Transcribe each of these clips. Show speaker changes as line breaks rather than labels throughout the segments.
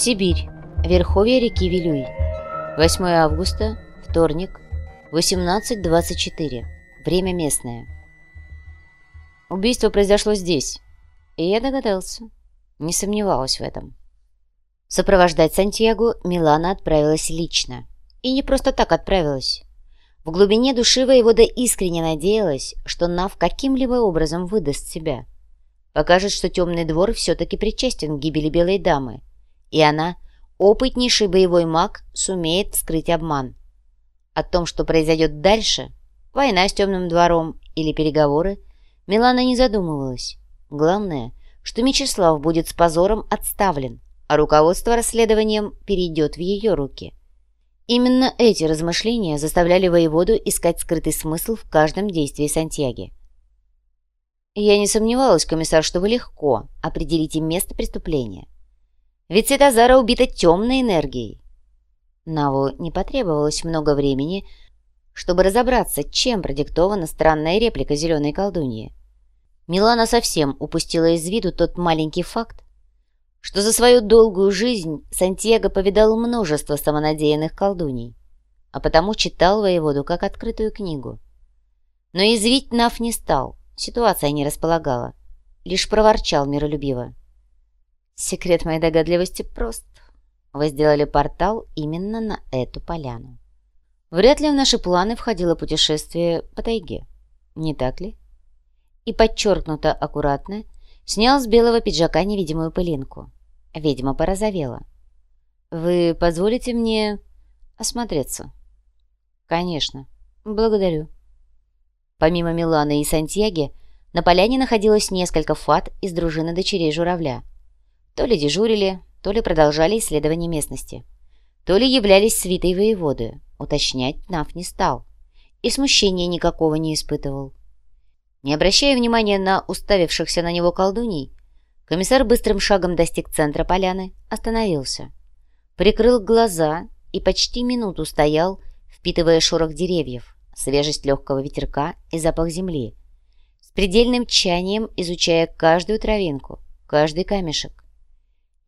Сибирь. Верховье реки Вилюй. 8 августа. Вторник. 18.24. Время местное. Убийство произошло здесь. И я догадался. Не сомневалась в этом. Сопровождать Сантьяго Милана отправилась лично. И не просто так отправилась. В глубине души воевода искренне надеялась, что Нав каким-либо образом выдаст себя. Покажет, что темный двор все-таки причастен к гибели белой дамы, и она, опытнейший боевой маг, сумеет скрыть обман. О том, что произойдет дальше, война с темным двором или переговоры, Милана не задумывалась. Главное, что Мечислав будет с позором отставлен, а руководство расследованием перейдет в ее руки. Именно эти размышления заставляли воеводу искать скрытый смысл в каждом действии Сантьяги. «Я не сомневалась, комиссар, что вы легко определите место преступления. Ведь Светозара убита темной энергией». Наву не потребовалось много времени, чтобы разобраться, чем продиктована странная реплика зеленой колдуньи. Милана совсем упустила из виду тот маленький факт, что за свою долгую жизнь Сантьяго повидал множество самонадеянных колдуней, а потому читал воеводу как открытую книгу. Но извить Нав не стал, ситуация не располагала, лишь проворчал миролюбиво. «Секрет моей догадливости прост. Вы сделали портал именно на эту поляну. Вряд ли в наши планы входило путешествие по тайге, не так ли?» И подчеркнуто аккуратно снял с белого пиджака невидимую пылинку. Ведьма порозовела. «Вы позволите мне осмотреться?» «Конечно. Благодарю». Помимо Миланы и Сантьяги, на поляне находилось несколько фат из дружины дочерей журавля. То ли дежурили, то ли продолжали исследование местности, то ли являлись свитой воеводы, уточнять Нав не стал, и смущения никакого не испытывал. Не обращая внимания на уставившихся на него колдуней, Комиссар быстрым шагом достиг центра поляны, остановился. Прикрыл глаза и почти минуту стоял, впитывая шорох деревьев, свежесть легкого ветерка и запах земли, с предельным тщанием изучая каждую травинку, каждый камешек.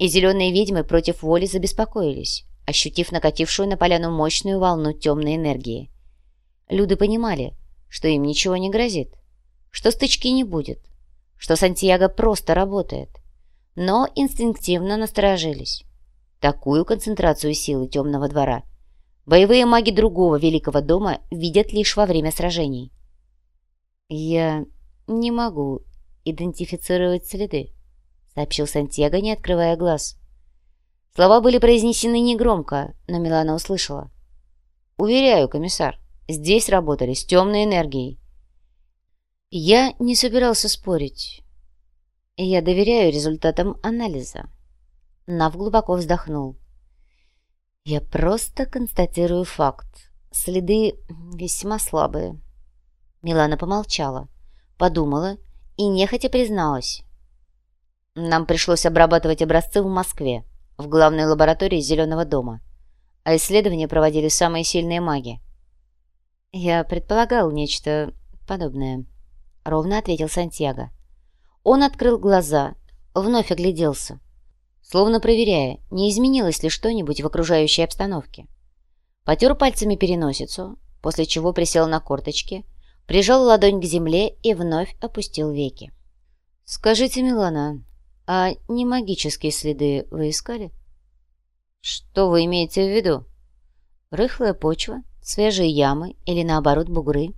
И зеленые ведьмы против воли забеспокоились, ощутив накатившую на поляну мощную волну темной энергии. Люди понимали, что им ничего не грозит, что стычки не будет, что Сантьяго просто работает, но инстинктивно насторожились. Такую концентрацию силы темного двора боевые маги другого великого дома видят лишь во время сражений. «Я не могу идентифицировать следы», — сообщил Сантьяго, не открывая глаз. Слова были произнесены негромко, но Милана услышала. «Уверяю, комиссар, здесь работали с темной энергией. Я не собирался спорить. Я доверяю результатам анализа. Нав глубоко вздохнул. Я просто констатирую факт. Следы весьма слабые. Милана помолчала, подумала и нехотя призналась. Нам пришлось обрабатывать образцы в Москве, в главной лаборатории Зеленого дома, а исследования проводили самые сильные маги. Я предполагал нечто подобное. — ровно ответил Сантьяго. Он открыл глаза, вновь огляделся, словно проверяя, не изменилось ли что-нибудь в окружающей обстановке. Потер пальцами переносицу, после чего присел на корточки, прижал ладонь к земле и вновь опустил веки. «Скажите, Милана, а не магические следы вы искали?» «Что вы имеете в виду?» «Рыхлая почва, свежие ямы или, наоборот, бугры?»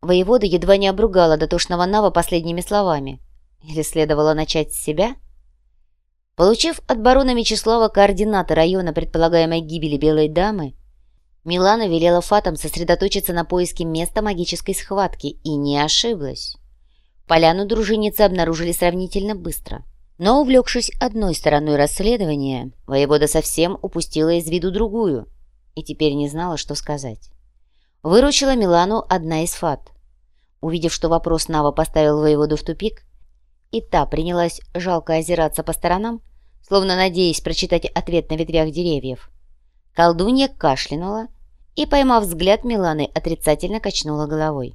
Воевода едва не обругала дотошного Нава последними словами. Или следовало начать с себя? Получив от барона Мечислава координаты района предполагаемой гибели Белой Дамы, Милана велела Фатам сосредоточиться на поиске места магической схватки и не ошиблась. Поляну дружинницы обнаружили сравнительно быстро. Но, увлекшись одной стороной расследования, воевода совсем упустила из виду другую и теперь не знала, что сказать. Выручила Милану одна из фат. Увидев, что вопрос Нава поставил воеводу в тупик, и та принялась жалко озираться по сторонам, словно надеясь прочитать ответ на ветвях деревьев. Колдунья кашлянула и, поймав взгляд Миланы, отрицательно качнула головой.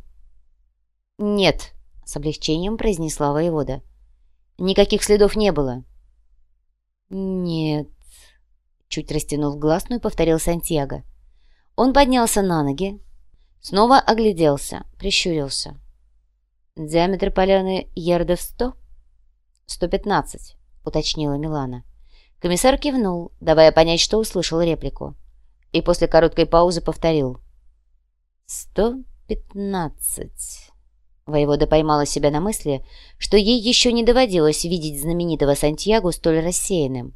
«Нет», — с облегчением произнесла воевода. «Никаких следов не было». «Нет», чуть растянув гласную, повторил Сантьяго. Он поднялся на ноги, снова огляделся, прищурился. «Диаметр поляны ярдов сто?» «Сто пятнадцать», — уточнила Милана. Комиссар кивнул, давая понять, что услышал реплику. И после короткой паузы повторил. «Сто пятнадцать». Воевода поймала себя на мысли, что ей еще не доводилось видеть знаменитого Сантьяго столь рассеянным.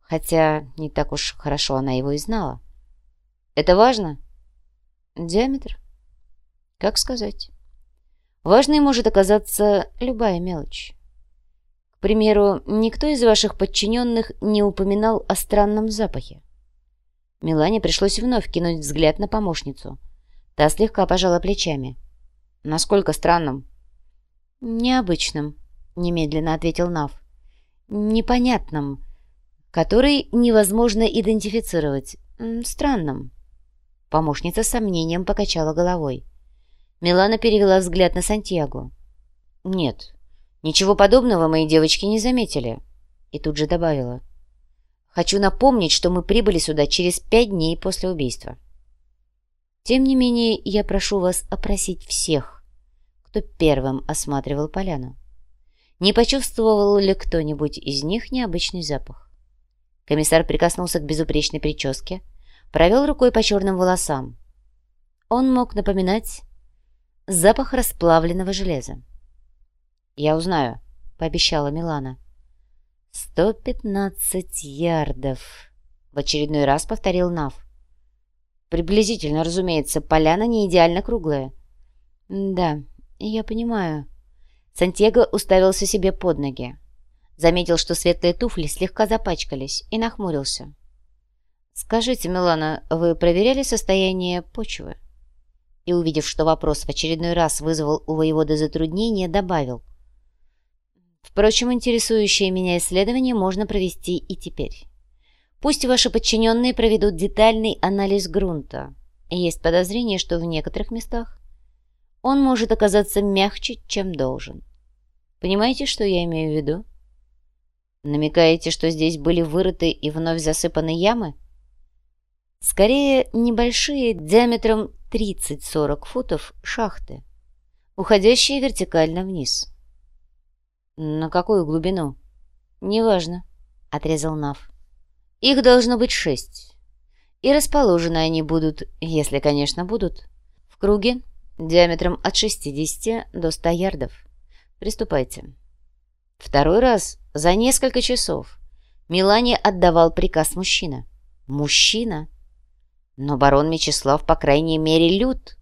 Хотя не так уж хорошо она его и знала. «Это важно?» «Диаметр?» «Как сказать?» «Важной может оказаться любая мелочь». К примеру, никто из ваших подчиненных не упоминал о странном запахе. Милане пришлось вновь кинуть взгляд на помощницу. Та слегка пожала плечами. «Насколько странным?» «Необычным», — немедленно ответил Нав. «Непонятным, который невозможно идентифицировать. Странным». Помощница с сомнением покачала головой. Милана перевела взгляд на Сантьяго. «Нет, Ничего подобного мои девочки не заметили. И тут же добавила. Хочу напомнить, что мы прибыли сюда через пять дней после убийства. Тем не менее, я прошу вас опросить всех, кто первым осматривал поляну. Не почувствовал ли кто-нибудь из них необычный запах? Комиссар прикоснулся к безупречной прическе, провел рукой по черным волосам. Он мог напоминать запах расплавленного железа. «Я узнаю», — пообещала Милана. «Сто пятнадцать ярдов», — в очередной раз повторил Нав. «Приблизительно, разумеется, поляна не идеально круглая». «Да, я понимаю». Сантьяго уставился себе под ноги. Заметил, что светлые туфли слегка запачкались, и нахмурился. «Скажите, Милана, вы проверяли состояние почвы?» И, увидев, что вопрос в очередной раз вызвал у воевода затруднение, добавил — Впрочем, интересующее меня исследование можно провести и теперь. Пусть ваши подчиненные проведут детальный анализ грунта. Есть подозрение, что в некоторых местах он может оказаться мягче, чем должен. Понимаете, что я имею в виду? Намекаете, что здесь были вырыты и вновь засыпаны ямы? Скорее, небольшие, диаметром 30-40 футов шахты, уходящие вертикально вниз. «На какую глубину?» «Неважно», — отрезал Нав. «Их должно быть шесть. И расположены они будут, если, конечно, будут, в круге диаметром от 60 до 100 ярдов. Приступайте». Второй раз за несколько часов Милане отдавал приказ мужчина. Мужчина? Но барон Мечислав, по крайней мере, лют.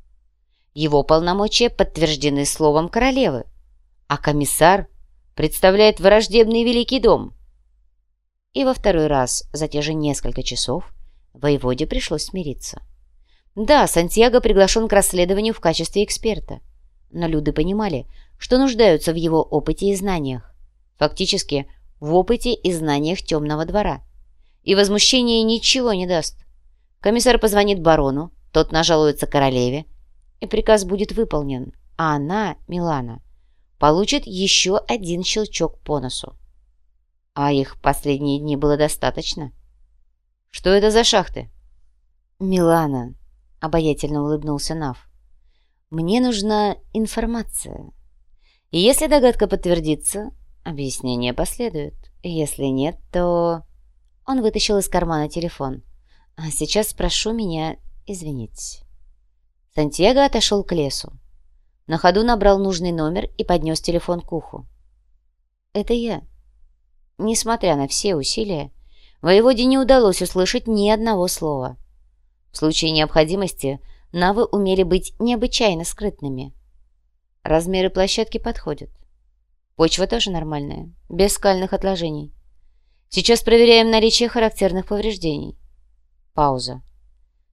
Его полномочия подтверждены словом королевы. А комиссар представляет враждебный Великий дом. И во второй раз за те же несколько часов воеводе пришлось смириться. Да, Сантьяго приглашен к расследованию в качестве эксперта, но люди понимали, что нуждаются в его опыте и знаниях. Фактически, в опыте и знаниях темного двора. И возмущение ничего не даст. Комиссар позвонит барону, тот нажалуется королеве, и приказ будет выполнен, а она, Милана, получит еще один щелчок по носу. А их последние дни было достаточно. Что это за шахты? Милана, обаятельно улыбнулся Нав. Мне нужна информация. И если догадка подтвердится, объяснение последует. Если нет, то... Он вытащил из кармана телефон. А сейчас прошу меня извинить. Сантьяго отошел к лесу. На ходу набрал нужный номер и поднес телефон к уху. «Это я». Несмотря на все усилия, воеводе не удалось услышать ни одного слова. В случае необходимости навы умели быть необычайно скрытными. Размеры площадки подходят. Почва тоже нормальная, без скальных отложений. Сейчас проверяем наличие характерных повреждений. Пауза.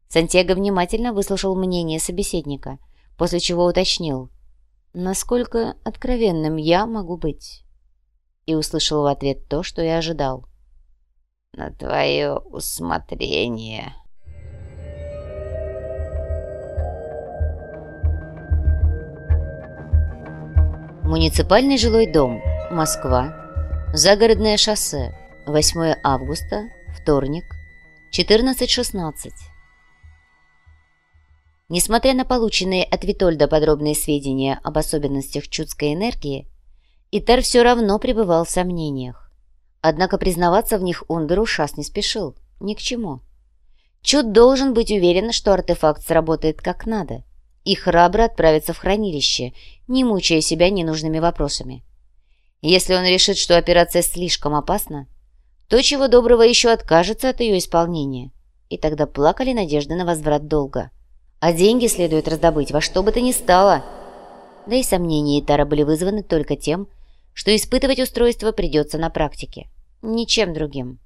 Сантьяго внимательно выслушал мнение собеседника – после чего уточнил, насколько откровенным я могу быть. И услышал в ответ то, что я ожидал. «На твое усмотрение». Муниципальный жилой дом, Москва, загородное шоссе, 8 августа, вторник, 14-16. Несмотря на полученные от Витольда подробные сведения об особенностях чудской энергии, Итар все равно пребывал в сомнениях. Однако признаваться в них Ундеру Шас не спешил. Ни к чему. Чуд должен быть уверен, что артефакт сработает как надо, и храбро отправиться в хранилище, не мучая себя ненужными вопросами. Если он решит, что операция слишком опасна, то чего доброго еще откажется от ее исполнения, и тогда плакали надежды на возврат долга. А деньги следует раздобыть во что бы то ни стало. Да и сомнения Итара были вызваны только тем, что испытывать устройство придется на практике, ничем другим.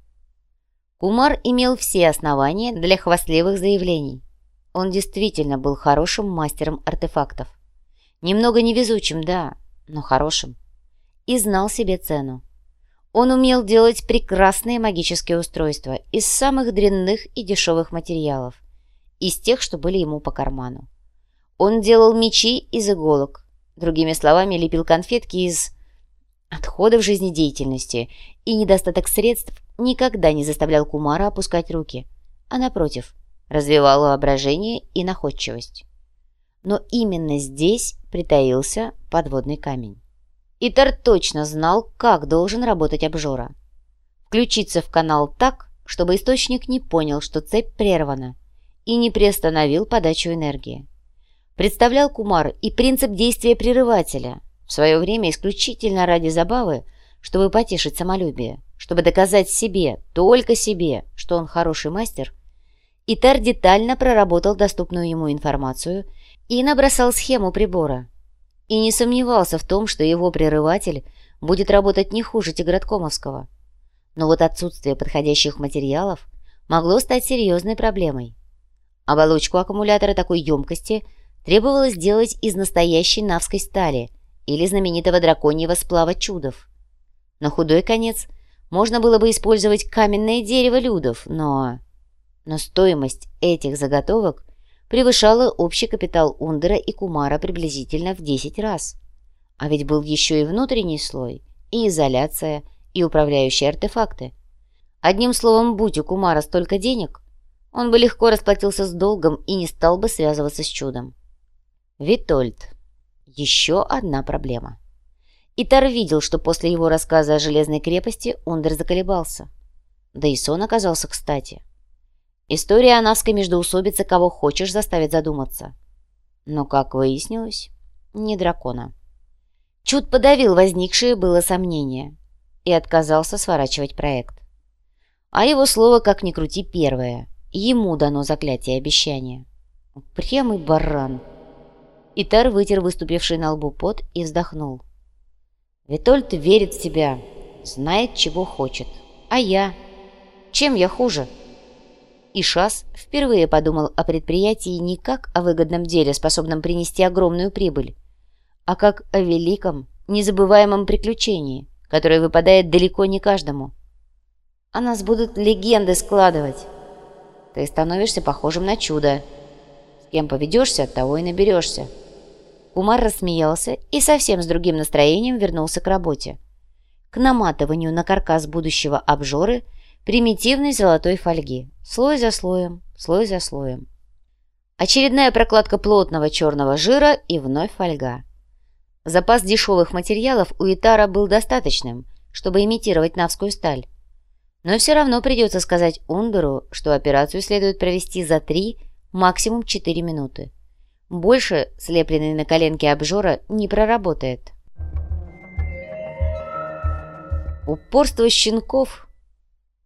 Кумар имел все основания для хвастливых заявлений. Он действительно был хорошим мастером артефактов. Немного невезучим, да, но хорошим. И знал себе цену. Он умел делать прекрасные магические устройства из самых дрянных и дешевых материалов, из тех, что были ему по карману. Он делал мечи из иголок, другими словами, лепил конфетки из отходов жизнедеятельности, и недостаток средств никогда не заставлял Кумара опускать руки, а напротив, развивал воображение и находчивость. Но именно здесь притаился подводный камень. Итар точно знал, как должен работать обжора. Включиться в канал так, чтобы источник не понял, что цепь прервана, и не приостановил подачу энергии. Представлял Кумар и принцип действия прерывателя, в свое время исключительно ради забавы, чтобы потешить самолюбие, чтобы доказать себе, только себе, что он хороший мастер, Итар детально проработал доступную ему информацию и набросал схему прибора – и не сомневался в том, что его прерыватель будет работать не хуже Тиграткомовского. Но вот отсутствие подходящих материалов могло стать серьезной проблемой. Оболочку аккумулятора такой емкости требовалось сделать из настоящей навской стали или знаменитого драконьего сплава чудов. На худой конец можно было бы использовать каменное дерево людов, но... Но стоимость этих заготовок превышала общий капитал Ундера и Кумара приблизительно в 10 раз. А ведь был еще и внутренний слой, и изоляция, и управляющие артефакты. Одним словом, будь у Кумара столько денег, он бы легко расплатился с долгом и не стал бы связываться с чудом. Витольд. Еще одна проблема. Итар видел, что после его рассказа о Железной крепости Ундер заколебался. Да и сон оказался кстати. История о Навской междоусобице кого хочешь заставит задуматься. Но, как выяснилось, не дракона. Чуд подавил возникшее было сомнение и отказался сворачивать проект. А его слово, как ни крути, первое. Ему дано заклятие обещания. Прямый баран. Итар вытер выступивший на лбу пот и вздохнул. Витольд верит в себя, знает, чего хочет. А я? Чем я хуже?» И Шас впервые подумал о предприятии не как о выгодном деле, способном принести огромную прибыль, а как о великом, незабываемом приключении, которое выпадает далеко не каждому. «А нас будут легенды складывать. Ты становишься похожим на чудо. С кем поведешься, того и наберешься». Кумар рассмеялся и совсем с другим настроением вернулся к работе. К наматыванию на каркас будущего обжоры – примитивной золотой фольги, слой за слоем, слой за слоем. Очередная прокладка плотного черного жира и вновь фольга. Запас дешевых материалов у Итара был достаточным, чтобы имитировать навскую сталь. Но все равно придется сказать Ундеру, что операцию следует провести за 3, максимум 4 минуты. Больше слепленный на коленке обжора не проработает. Упорство щенков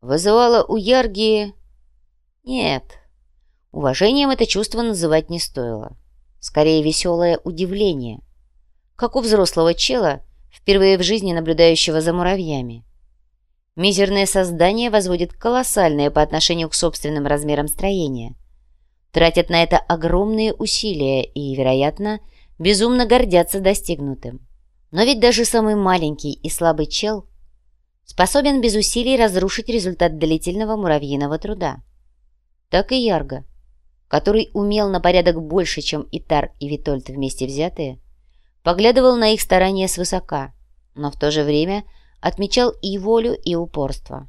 вызывало у Ярги... Нет, уважением это чувство называть не стоило. Скорее, веселое удивление. Как у взрослого чела, впервые в жизни наблюдающего за муравьями. Мизерное создание возводит колоссальное по отношению к собственным размерам строения. Тратят на это огромные усилия и, вероятно, безумно гордятся достигнутым. Но ведь даже самый маленький и слабый чел способен без усилий разрушить результат длительного муравьиного труда. Так и Ярго, который умел на порядок больше, чем Итар и Витольд вместе взятые, поглядывал на их старания свысока, но в то же время отмечал и волю, и упорство.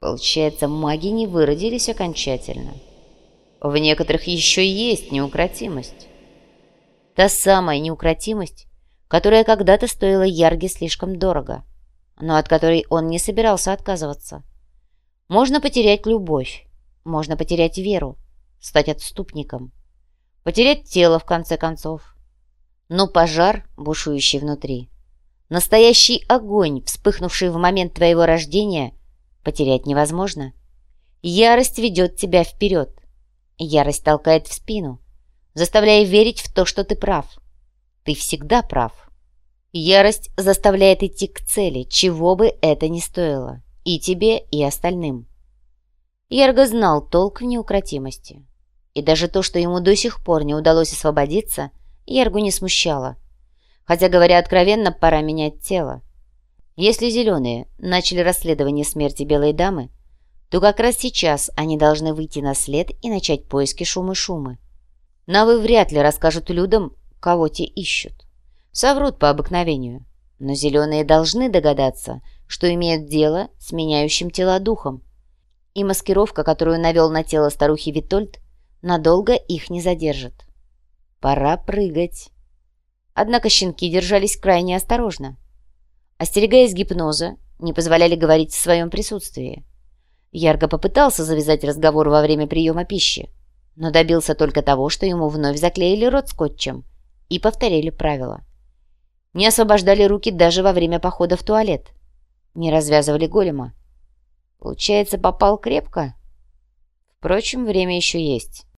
Получается, маги не выродились окончательно. В некоторых еще есть неукротимость. Та самая неукротимость, которая когда-то стоила Ярге слишком дорого, но от которой он не собирался отказываться. Можно потерять любовь, можно потерять веру, стать отступником, потерять тело, в конце концов. Но пожар, бушующий внутри, настоящий огонь, вспыхнувший в момент твоего рождения, потерять невозможно. Ярость ведет тебя вперед, ярость толкает в спину, заставляя верить в то, что ты прав. Ты всегда прав. Ярость заставляет идти к цели, чего бы это ни стоило, и тебе, и остальным. Ярго знал толк в неукротимости. И даже то, что ему до сих пор не удалось освободиться, Яргу не смущало. Хотя, говоря откровенно, пора менять тело. Если зеленые начали расследование смерти Белой Дамы, то как раз сейчас они должны выйти на след и начать поиски шумы-шумы. Навы вряд ли расскажут людям, кого те ищут. Соврут по обыкновению. Но зеленые должны догадаться, что имеют дело с меняющим тела духом, и маскировка, которую навел на тело старухи Витольд, надолго их не задержит. Пора прыгать. Однако щенки держались крайне осторожно. Остерегаясь гипноза, не позволяли говорить в своем присутствии. Ярго попытался завязать разговор во время приема пищи, но добился только того, что ему вновь заклеили рот скотчем и повторили правила. Не освобождали руки даже во время похода в туалет. Не развязывали голема. Получается, попал крепко? Впрочем, время еще есть.